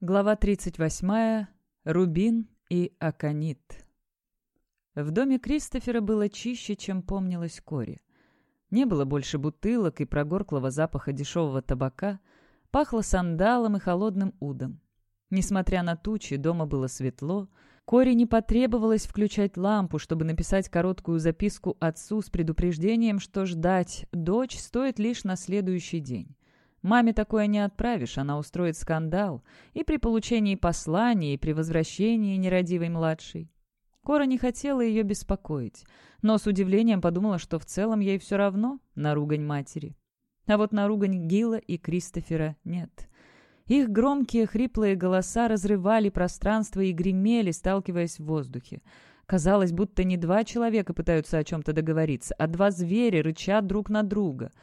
Глава 38. Рубин и Аконит. В доме Кристофера было чище, чем помнилось Кори. Не было больше бутылок и прогорклого запаха дешевого табака, пахло сандалом и холодным удом. Несмотря на тучи, дома было светло. Кори не потребовалось включать лампу, чтобы написать короткую записку отцу с предупреждением, что ждать дочь стоит лишь на следующий день. Маме такое не отправишь, она устроит скандал и при получении послания, и при возвращении нерадивой младшей. Кора не хотела ее беспокоить, но с удивлением подумала, что в целом ей все равно на ругань матери. А вот на ругань Гила и Кристофера нет. Их громкие хриплые голоса разрывали пространство и гремели, сталкиваясь в воздухе. Казалось, будто не два человека пытаются о чем-то договориться, а два зверя рычат друг на друга —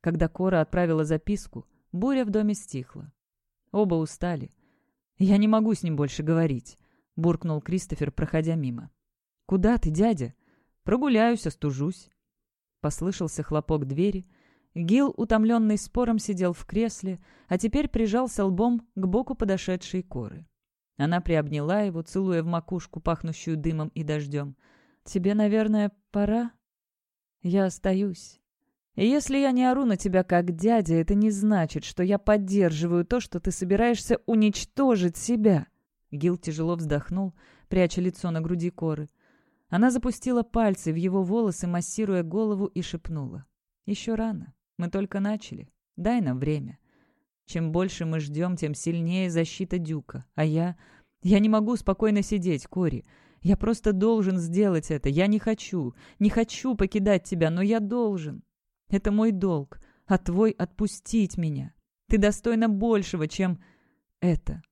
когда Кора отправила записку, буря в доме стихла. Оба устали. «Я не могу с ним больше говорить», — буркнул Кристофер, проходя мимо. «Куда ты, дядя?» «Прогуляюсь, остужусь». Послышался хлопок двери. Гил, утомленный спором, сидел в кресле, а теперь прижался лбом к боку подошедшей Коры. Она приобняла его, целуя в макушку, пахнущую дымом и дождем. «Тебе, наверное, пора?» «Я остаюсь», если я не ору на тебя как дядя, это не значит, что я поддерживаю то, что ты собираешься уничтожить себя». Гил тяжело вздохнул, пряча лицо на груди коры. Она запустила пальцы в его волосы, массируя голову, и шепнула. «Еще рано. Мы только начали. Дай нам время. Чем больше мы ждем, тем сильнее защита Дюка. А я... Я не могу спокойно сидеть, Кори. Я просто должен сделать это. Я не хочу. Не хочу покидать тебя, но я должен. Это мой долг, а твой — отпустить меня. Ты достойна большего, чем это».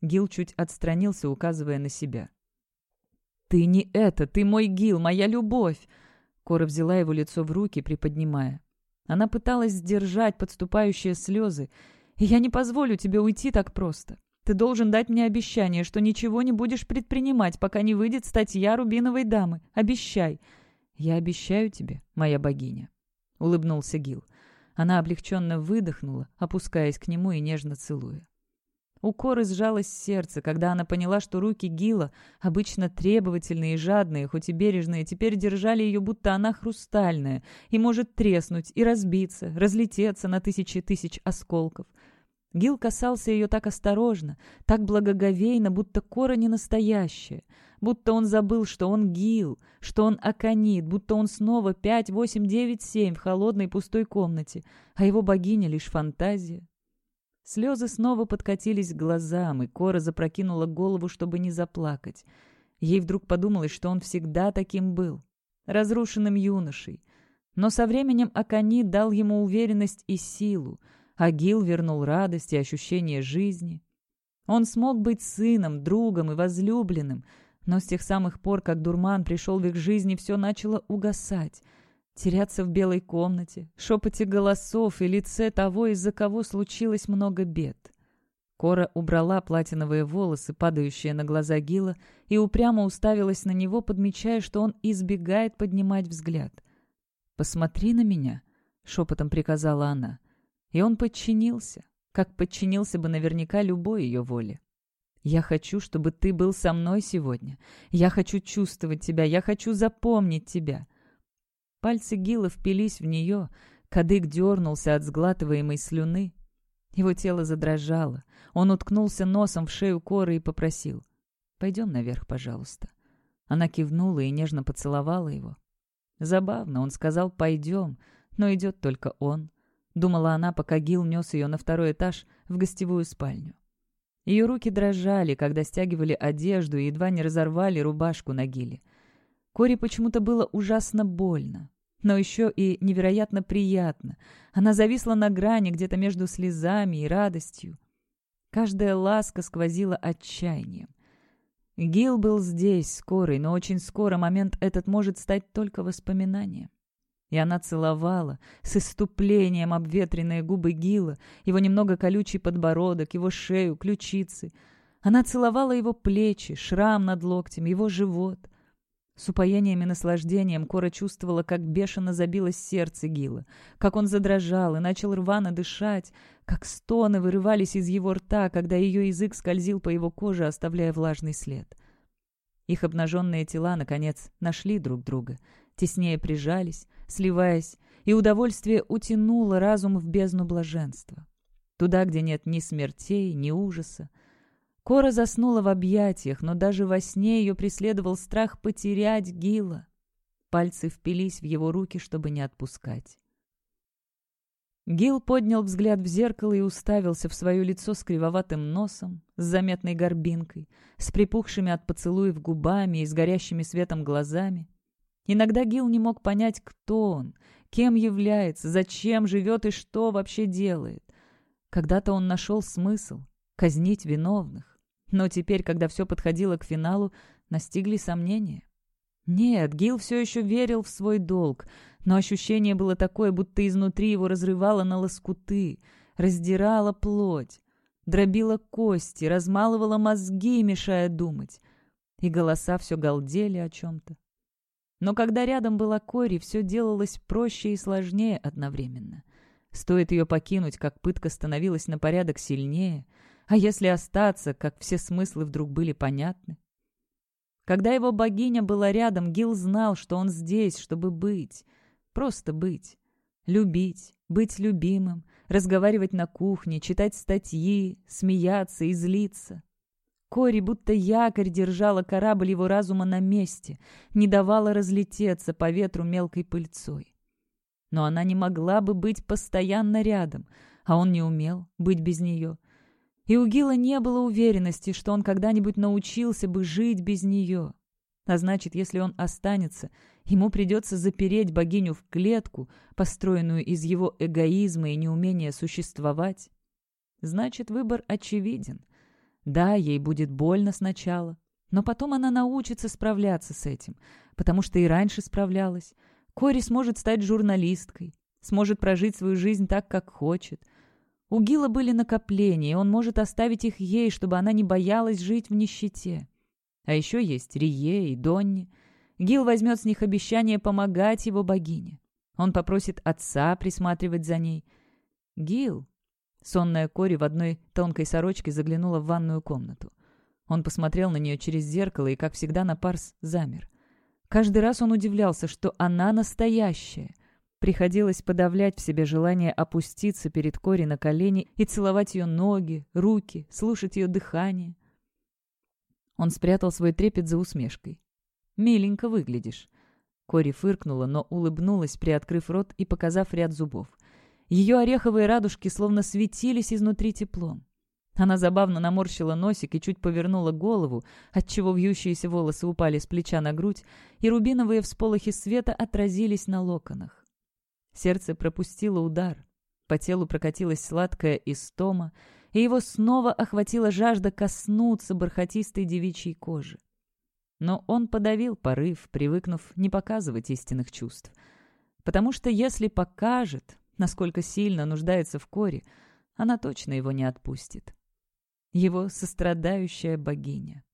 Гил чуть отстранился, указывая на себя. «Ты не это, ты мой Гил, моя любовь!» Кора взяла его лицо в руки, приподнимая. Она пыталась сдержать подступающие слезы. «И я не позволю тебе уйти так просто. Ты должен дать мне обещание, что ничего не будешь предпринимать, пока не выйдет статья Рубиновой дамы. Обещай!» «Я обещаю тебе, моя богиня». — улыбнулся Гил. Она облегченно выдохнула, опускаясь к нему и нежно целуя. У Коры сжалось сердце, когда она поняла, что руки Гила, обычно требовательные и жадные, хоть и бережные, теперь держали ее, будто она хрустальная, и может треснуть и разбиться, разлететься на тысячи тысяч осколков. Гил касался ее так осторожно, так благоговейно, будто Кора не настоящая — будто он забыл, что он Гил, что он Аконит, будто он снова 5, 8, 9, 7 в холодной пустой комнате, а его богиня лишь фантазия. Слезы снова подкатились к глазам, и Кора запрокинула голову, чтобы не заплакать. Ей вдруг подумалось, что он всегда таким был, разрушенным юношей. Но со временем Аконит дал ему уверенность и силу, а Гил вернул радость и ощущение жизни. Он смог быть сыном, другом и возлюбленным — но с тех самых пор, как дурман пришел в их жизни, все начало угасать. Теряться в белой комнате, шепоте голосов и лице того, из-за кого случилось много бед. Кора убрала платиновые волосы, падающие на глаза Гила, и упрямо уставилась на него, подмечая, что он избегает поднимать взгляд. «Посмотри на меня», — шепотом приказала она. И он подчинился, как подчинился бы наверняка любой ее воле. Я хочу, чтобы ты был со мной сегодня. Я хочу чувствовать тебя, я хочу запомнить тебя». Пальцы Гила впились в нее, кадык дернулся от сглатываемой слюны. Его тело задрожало. Он уткнулся носом в шею коры и попросил. «Пойдем наверх, пожалуйста». Она кивнула и нежно поцеловала его. Забавно, он сказал «пойдем», но идет только он. Думала она, пока Гил нес ее на второй этаж в гостевую спальню. Ее руки дрожали, когда стягивали одежду и едва не разорвали рубашку на гиле. Кори почему-то было ужасно больно, но еще и невероятно приятно. Она зависла на грани где-то между слезами и радостью. Каждая ласка сквозила отчаянием. Гил был здесь, скорый, но очень скоро момент этот может стать только воспоминанием. И она целовала с иступлением обветренные губы Гила, его немного колючий подбородок, его шею, ключицы. Она целовала его плечи, шрам над локтем, его живот. С упоением и наслаждением Кора чувствовала, как бешено забилось сердце Гила, как он задрожал и начал рвано дышать, как стоны вырывались из его рта, когда ее язык скользил по его коже, оставляя влажный след. Их обнаженные тела, наконец, нашли друг друга, теснее прижались, сливаясь, и удовольствие утянуло разум в бездну блаженства. Туда, где нет ни смертей, ни ужаса. Кора заснула в объятиях, но даже во сне ее преследовал страх потерять Гила. Пальцы впились в его руки, чтобы не отпускать. Гил поднял взгляд в зеркало и уставился в свое лицо с кривоватым носом, с заметной горбинкой, с припухшими от поцелуев губами и с горящими светом глазами. Иногда Гил не мог понять, кто он, кем является, зачем живет и что вообще делает. Когда-то он нашел смысл — казнить виновных. Но теперь, когда все подходило к финалу, настигли сомнения. Нет, Гил все еще верил в свой долг, но ощущение было такое, будто изнутри его разрывало на лоскуты, раздирало плоть, дробило кости, размалывало мозги, мешая думать. И голоса все галдели о чем-то. Но когда рядом была Кори, все делалось проще и сложнее одновременно. Стоит ее покинуть, как пытка становилась на порядок сильнее, а если остаться, как все смыслы вдруг были понятны. Когда его богиня была рядом, Гил знал, что он здесь, чтобы быть. Просто быть. Любить, быть любимым, разговаривать на кухне, читать статьи, смеяться и злиться. Кори будто якорь держала корабль его разума на месте, не давала разлететься по ветру мелкой пыльцой. Но она не могла бы быть постоянно рядом, а он не умел быть без нее. И у Гила не было уверенности, что он когда-нибудь научился бы жить без нее. А значит, если он останется, ему придется запереть богиню в клетку, построенную из его эгоизма и неумения существовать. Значит, выбор очевиден. Да, ей будет больно сначала, но потом она научится справляться с этим, потому что и раньше справлялась. Кори сможет стать журналисткой, сможет прожить свою жизнь так, как хочет — у Гила были накопления, и он может оставить их ей, чтобы она не боялась жить в нищете. А еще есть Рие и Донни. Гил возьмет с них обещание помогать его богине. Он попросит отца присматривать за ней. Гил... Сонная Кори в одной тонкой сорочке заглянула в ванную комнату. Он посмотрел на нее через зеркало и, как всегда, на Парс замер. Каждый раз он удивлялся, что она настоящая — Приходилось подавлять в себе желание опуститься перед Кори на колени и целовать ее ноги, руки, слушать ее дыхание. Он спрятал свой трепет за усмешкой. «Миленько выглядишь». Кори фыркнула, но улыбнулась, приоткрыв рот и показав ряд зубов. Ее ореховые радужки словно светились изнутри теплом. Она забавно наморщила носик и чуть повернула голову, отчего вьющиеся волосы упали с плеча на грудь, и рубиновые всполохи света отразились на локонах. Сердце пропустило удар. По телу прокатилась сладкая истома, и его снова охватила жажда коснуться бархатистой девичьей кожи. Но он подавил порыв, привыкнув не показывать истинных чувств. Потому что если покажет, насколько сильно нуждается в коре, она точно его не отпустит. Его сострадающая богиня.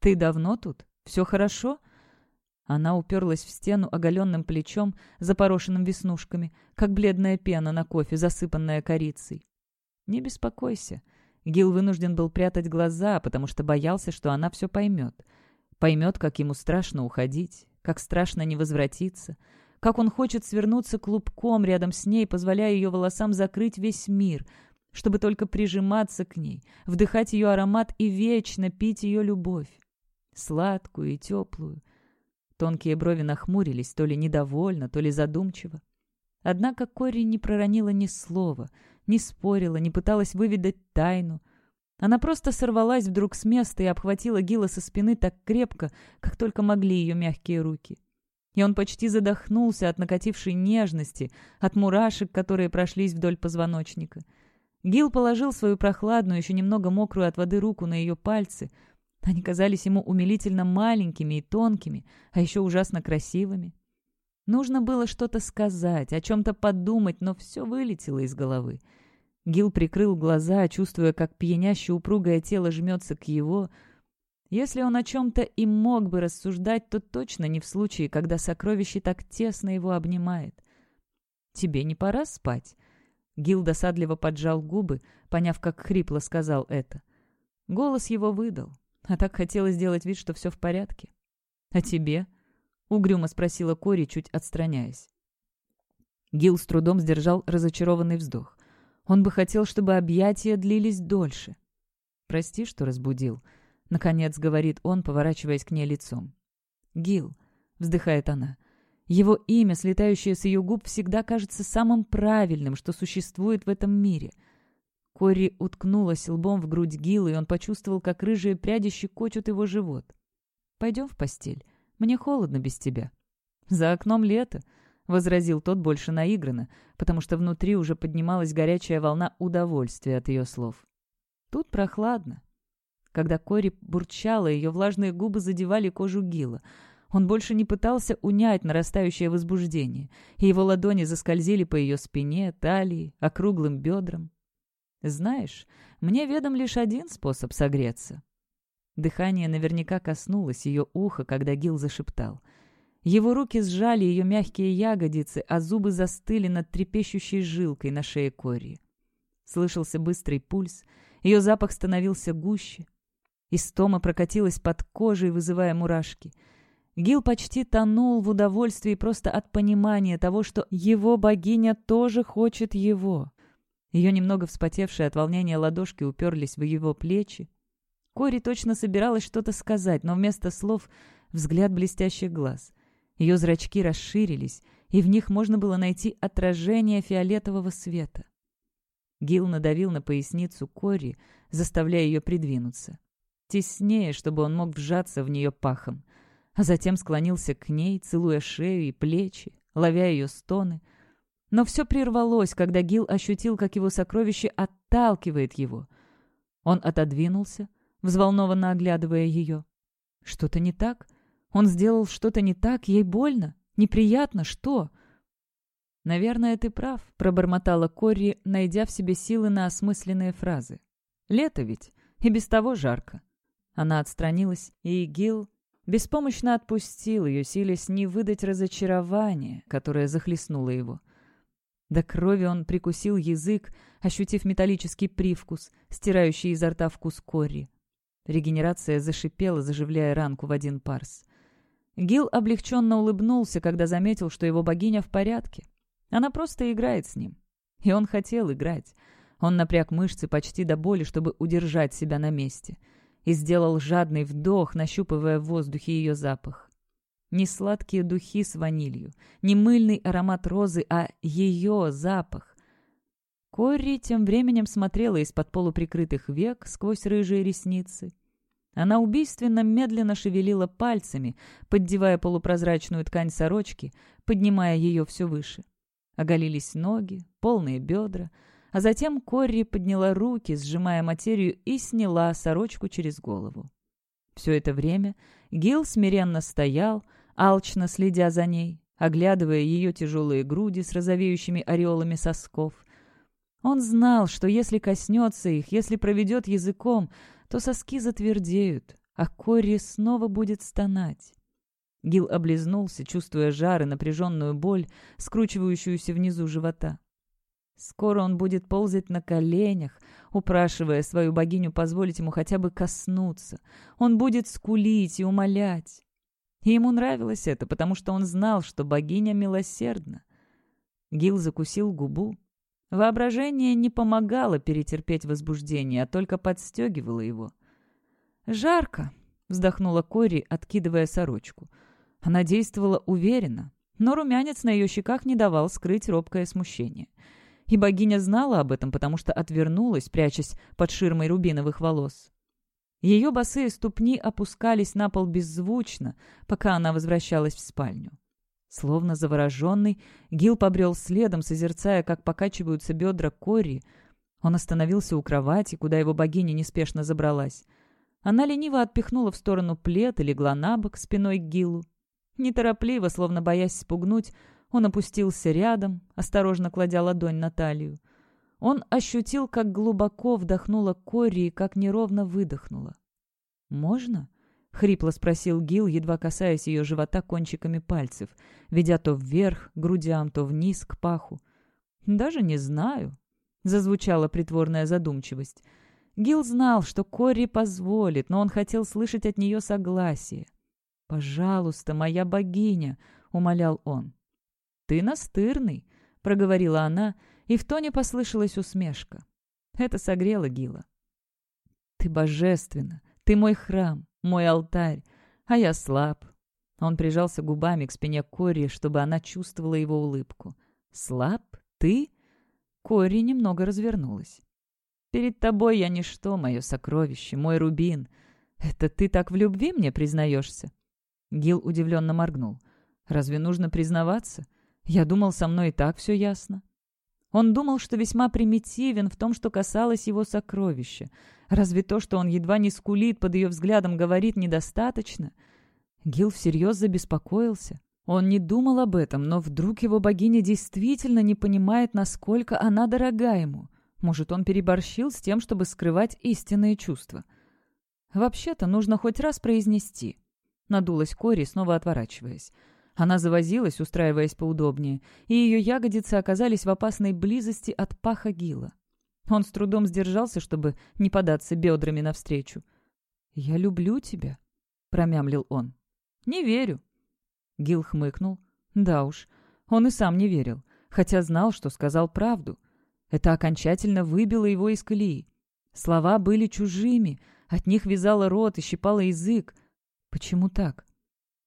«Ты давно тут? Все хорошо?» Она уперлась в стену оголенным плечом, запорошенным веснушками, как бледная пена на кофе, засыпанная корицей. «Не беспокойся». Гил вынужден был прятать глаза, потому что боялся, что она все поймет. Поймет, как ему страшно уходить, как страшно не возвратиться, как он хочет свернуться клубком рядом с ней, позволяя ее волосам закрыть весь мир, чтобы только прижиматься к ней, вдыхать ее аромат и вечно пить ее любовь. Сладкую и теплую, Тонкие брови нахмурились, то ли недовольно, то ли задумчиво. Однако Кори не проронила ни слова, не спорила, не пыталась выведать тайну. Она просто сорвалась вдруг с места и обхватила Гила со спины так крепко, как только могли ее мягкие руки. И он почти задохнулся от накатившей нежности, от мурашек, которые прошлись вдоль позвоночника. Гил положил свою прохладную, еще немного мокрую от воды руку на ее пальцы — они казались ему умилительно маленькими и тонкими, а еще ужасно красивыми. Нужно было что-то сказать, о чем-то подумать, но все вылетело из головы. Гил прикрыл глаза, чувствуя, как пьяняще упругое тело жмется к его. Если он о чем-то и мог бы рассуждать, то точно не в случае, когда сокровище так тесно его обнимает. «Тебе не пора спать?» Гил досадливо поджал губы, поняв, как хрипло сказал это. Голос его выдал, а так хотелось сделать вид, что все в порядке. «А тебе?» — угрюмо спросила Кори, чуть отстраняясь. Гил с трудом сдержал разочарованный вздох. Он бы хотел, чтобы объятия длились дольше. «Прости, что разбудил», — наконец говорит он, поворачиваясь к ней лицом. «Гил», — вздыхает она, — «его имя, слетающее с ее губ, всегда кажется самым правильным, что существует в этом мире». Кори уткнулась лбом в грудь Гила, и он почувствовал, как рыжие пряди щекочут его живот. «Пойдем в постель. Мне холодно без тебя». «За окном лето», — возразил тот больше наигранно, потому что внутри уже поднималась горячая волна удовольствия от ее слов. «Тут прохладно». Когда Кори бурчала, ее влажные губы задевали кожу Гила. Он больше не пытался унять нарастающее возбуждение, и его ладони заскользили по ее спине, талии, округлым бедрам. «Знаешь, мне ведом лишь один способ согреться». Дыхание наверняка коснулось ее уха, когда Гил зашептал. Его руки сжали ее мягкие ягодицы, а зубы застыли над трепещущей жилкой на шее Кори. Слышался быстрый пульс, ее запах становился гуще. Истома прокатилась под кожей, вызывая мурашки. Гил почти тонул в удовольствии просто от понимания того, что его богиня тоже хочет его. Ее немного вспотевшие от волнения ладошки уперлись в его плечи, Кори точно собиралась что-то сказать, но вместо слов взгляд блестящих глаз. Ее зрачки расширились, и в них можно было найти отражение фиолетового света. Гил надавил на поясницу Кори, заставляя ее придвинуться. Теснее, чтобы он мог вжаться в нее пахом. А затем склонился к ней, целуя шею и плечи, ловя ее стоны. Но все прервалось, когда Гил ощутил, как его сокровище отталкивает его. Он отодвинулся, взволнованно оглядывая ее. «Что-то не так? Он сделал что-то не так? Ей больно? Неприятно? Что?» «Наверное, ты прав», — пробормотала Корри, найдя в себе силы на осмысленные фразы. «Лето ведь, и без того жарко». Она отстранилась, и Гил беспомощно отпустил ее, силясь не выдать разочарование, которое захлестнуло его. До крови он прикусил язык, ощутив металлический привкус, стирающий изо рта вкус Корри. Регенерация зашипела, заживляя ранку в один парс. Гил облегченно улыбнулся, когда заметил, что его богиня в порядке. Она просто играет с ним. И он хотел играть. Он напряг мышцы почти до боли, чтобы удержать себя на месте. И сделал жадный вдох, нащупывая в воздухе ее запах. Не сладкие духи с ванилью, не мыльный аромат розы, а ее запах. Корри тем временем смотрела из-под полуприкрытых век сквозь рыжие ресницы. Она убийственно медленно шевелила пальцами, поддевая полупрозрачную ткань сорочки, поднимая ее все выше. Оголились ноги, полные бедра, а затем Корри подняла руки, сжимая материю, и сняла сорочку через голову. Все это время Гил смиренно стоял, алчно следя за ней, оглядывая ее тяжелые груди с розовеющими ореолами сосков, он знал, что если коснется их, если проведет языком, то соски затвердеют, а Кори снова будет стонать. Гил облизнулся, чувствуя жар и напряженную боль, скручивающуюся внизу живота. Скоро он будет ползать на коленях, упрашивая свою богиню позволить ему хотя бы коснуться. Он будет скулить и умолять. И ему нравилось это, потому что он знал, что богиня милосердна. Гил закусил губу, Воображение не помогало перетерпеть возбуждение, а только подстегивало его. «Жарко», — вздохнула Кори, откидывая сорочку. Она действовала уверенно, но румянец на ее щеках не давал скрыть робкое смущение. И богиня знала об этом, потому что отвернулась, прячась под ширмой рубиновых волос. Ее босые ступни опускались на пол беззвучно, пока она возвращалась в спальню. Словно завороженный, Гил побрел следом, созерцая, как покачиваются бедра Кори. Он остановился у кровати, куда его богиня неспешно забралась. Она лениво отпихнула в сторону плед и легла на бок спиной к Гилу. Неторопливо, словно боясь спугнуть, он опустился рядом, осторожно кладя ладонь на талию. Он ощутил, как глубоко вдохнула Кори и как неровно выдохнула. «Можно?» — хрипло спросил Гил, едва касаясь ее живота кончиками пальцев, ведя то вверх, грудям, то вниз, к паху. «Даже не знаю», зазвучала притворная задумчивость. Гил знал, что Кори позволит, но он хотел слышать от нее согласие. «Пожалуйста, моя богиня», — умолял он. «Ты настырный», — проговорила она, и в тоне послышалась усмешка. Это согрело Гила. «Ты божественна, ты мой храм, мой алтарь, а я слаб». Он прижался губами к спине Кори, чтобы она чувствовала его улыбку. «Слаб? Ты?» Кори немного развернулась. «Перед тобой я ничто, мое сокровище, мой рубин. Это ты так в любви мне признаешься?» Гил удивленно моргнул. «Разве нужно признаваться? Я думал, со мной и так все ясно». Он думал, что весьма примитивен в том, что касалось его сокровища. Разве то, что он едва не скулит под ее взглядом, говорит недостаточно? Гил всерьез забеспокоился. Он не думал об этом, но вдруг его богиня действительно не понимает, насколько она дорога ему. Может, он переборщил с тем, чтобы скрывать истинные чувства. «Вообще-то нужно хоть раз произнести», — надулась Кори, снова отворачиваясь. Она завозилась, устраиваясь поудобнее, и ее ягодицы оказались в опасной близости от паха Гила. Он с трудом сдержался, чтобы не податься бедрами навстречу. «Я люблю тебя», — промямлил он. «Не верю». Гил хмыкнул. Да уж, он и сам не верил, хотя знал, что сказал правду. Это окончательно выбило его из колеи. Слова были чужими, от них вязало рот и щипало язык. Почему так?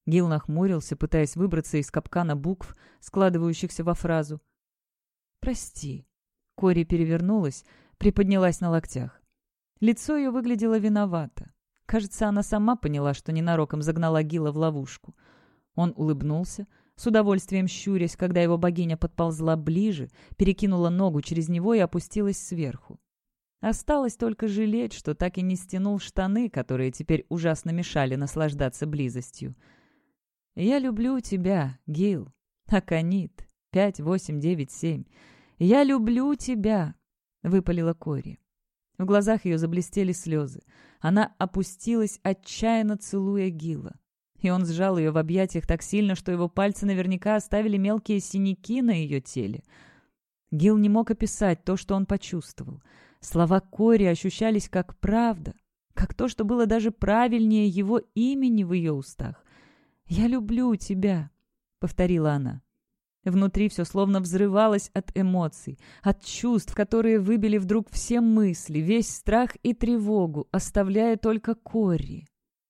Гил нахмурился, пытаясь выбраться из капкана букв, складывающихся во фразу. «Прости». Кори перевернулась, приподнялась на локтях. Лицо ее выглядело виновато. Кажется, она сама поняла, что ненароком загнала Гила в ловушку. Он улыбнулся, с удовольствием щурясь, когда его богиня подползла ближе, перекинула ногу через него и опустилась сверху. Осталось только жалеть, что так и не стянул штаны, которые теперь ужасно мешали наслаждаться близостью. «Я люблю тебя, Гил. Аконит. 5897. Я люблю тебя!» — выпалила Кори. В глазах ее заблестели слезы. Она опустилась, отчаянно целуя Гила. И он сжал ее в объятиях так сильно, что его пальцы наверняка оставили мелкие синяки на ее теле. Гил не мог описать то, что он почувствовал. Слова Кори ощущались как правда, как то, что было даже правильнее его имени в ее устах. «Я люблю тебя», — повторила она. Внутри все словно взрывалось от эмоций, от чувств, которые выбили вдруг все мысли, весь страх и тревогу, оставляя только Кори.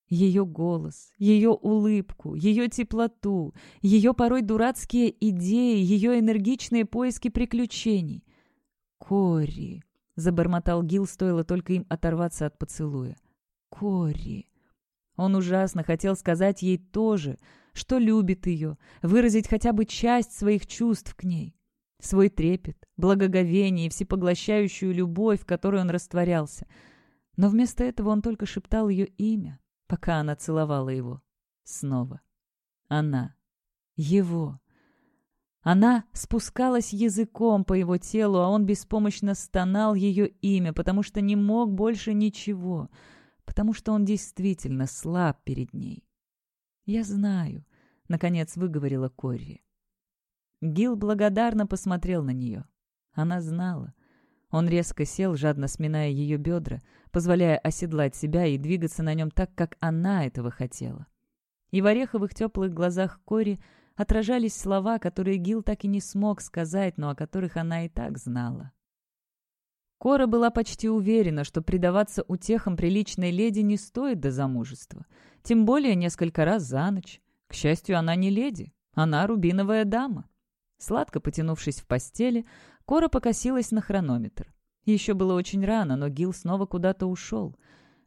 Ее голос, ее улыбку, ее теплоту, ее порой дурацкие идеи, ее энергичные поиски приключений. «Кори», — забормотал Гил, стоило только им оторваться от поцелуя. «Кори». Он ужасно хотел сказать ей тоже, что любит ее, выразить хотя бы часть своих чувств к ней. Свой трепет, благоговение и всепоглощающую любовь, в которой он растворялся. Но вместо этого он только шептал ее имя, пока она целовала его. Снова. Она. Его. Она спускалась языком по его телу, а он беспомощно стонал ее имя, потому что не мог больше ничего — потому что он действительно слаб перед ней. «Я знаю», — наконец выговорила Корри. Гил благодарно посмотрел на нее. Она знала. Он резко сел, жадно сминая ее бедра, позволяя оседлать себя и двигаться на нем так, как она этого хотела. И в ореховых теплых глазах Кори отражались слова, которые Гил так и не смог сказать, но о которых она и так знала. Кора была почти уверена, что предаваться утехам приличной леди не стоит до замужества. Тем более несколько раз за ночь. К счастью, она не леди. Она рубиновая дама. Сладко потянувшись в постели, Кора покосилась на хронометр. Еще было очень рано, но Гил снова куда-то ушел.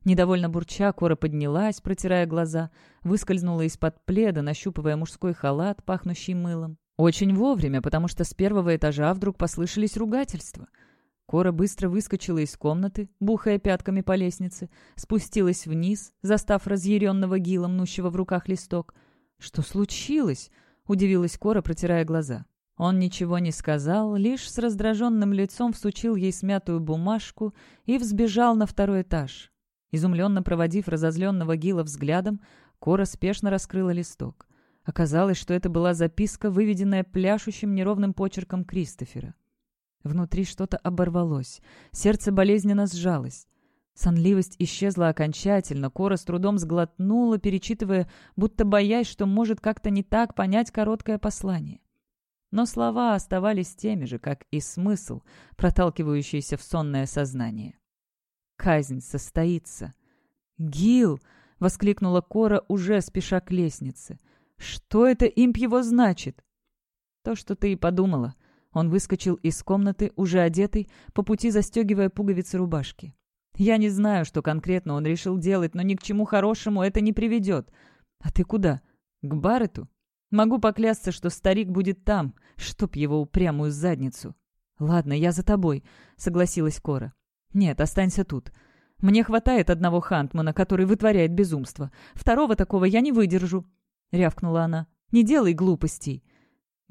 Недовольно бурча, Кора поднялась, протирая глаза, выскользнула из-под пледа, нащупывая мужской халат, пахнущий мылом. Очень вовремя, потому что с первого этажа вдруг послышались ругательства — Кора быстро выскочила из комнаты, бухая пятками по лестнице, спустилась вниз, застав разъяренного Гила, мнущего в руках листок. «Что случилось?» — удивилась Кора, протирая глаза. Он ничего не сказал, лишь с раздраженным лицом всучил ей смятую бумажку и взбежал на второй этаж. Изумленно проводив разозленного Гила взглядом, Кора спешно раскрыла листок. Оказалось, что это была записка, выведенная пляшущим неровным почерком Кристофера. Внутри что-то оборвалось. Сердце болезненно сжалось. Сонливость исчезла окончательно, Кора с трудом сглотнула, перечитывая, будто боясь, что может как-то не так понять короткое послание. Но слова оставались теми же, как и смысл, проталкивающийся в сонное сознание. «Казнь состоится». «Гил!» — воскликнула Кора, уже спеша к лестнице. «Что это имп его значит?» «То, что ты и подумала». Он выскочил из комнаты, уже одетый, по пути застегивая пуговицы рубашки. Я не знаю, что конкретно он решил делать, но ни к чему хорошему это не приведет. А ты куда? К Баррету? Могу поклясться, что старик будет там, чтоб его упрямую задницу. Ладно, я за тобой, согласилась Кора. Нет, останься тут. Мне хватает одного Хантмана, который вытворяет безумство. Второго такого я не выдержу, рявкнула она. Не делай глупостей.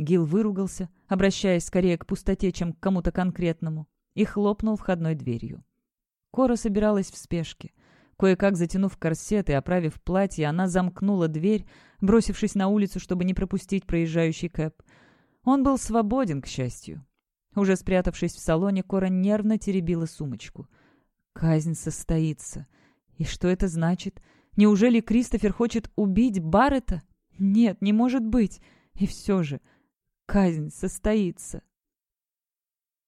Гил выругался, обращаясь скорее к пустоте, чем к кому-то конкретному, и хлопнул входной дверью. Кора собиралась в спешке. Кое-как затянув корсет и оправив платье, она замкнула дверь, бросившись на улицу, чтобы не пропустить проезжающий кэп. Он был свободен, к счастью. Уже спрятавшись в салоне, Кора нервно теребила сумочку. Казнь состоится. И что это значит? Неужели Кристофер хочет убить Баррета? Нет, не может быть. И все же, казнь состоится.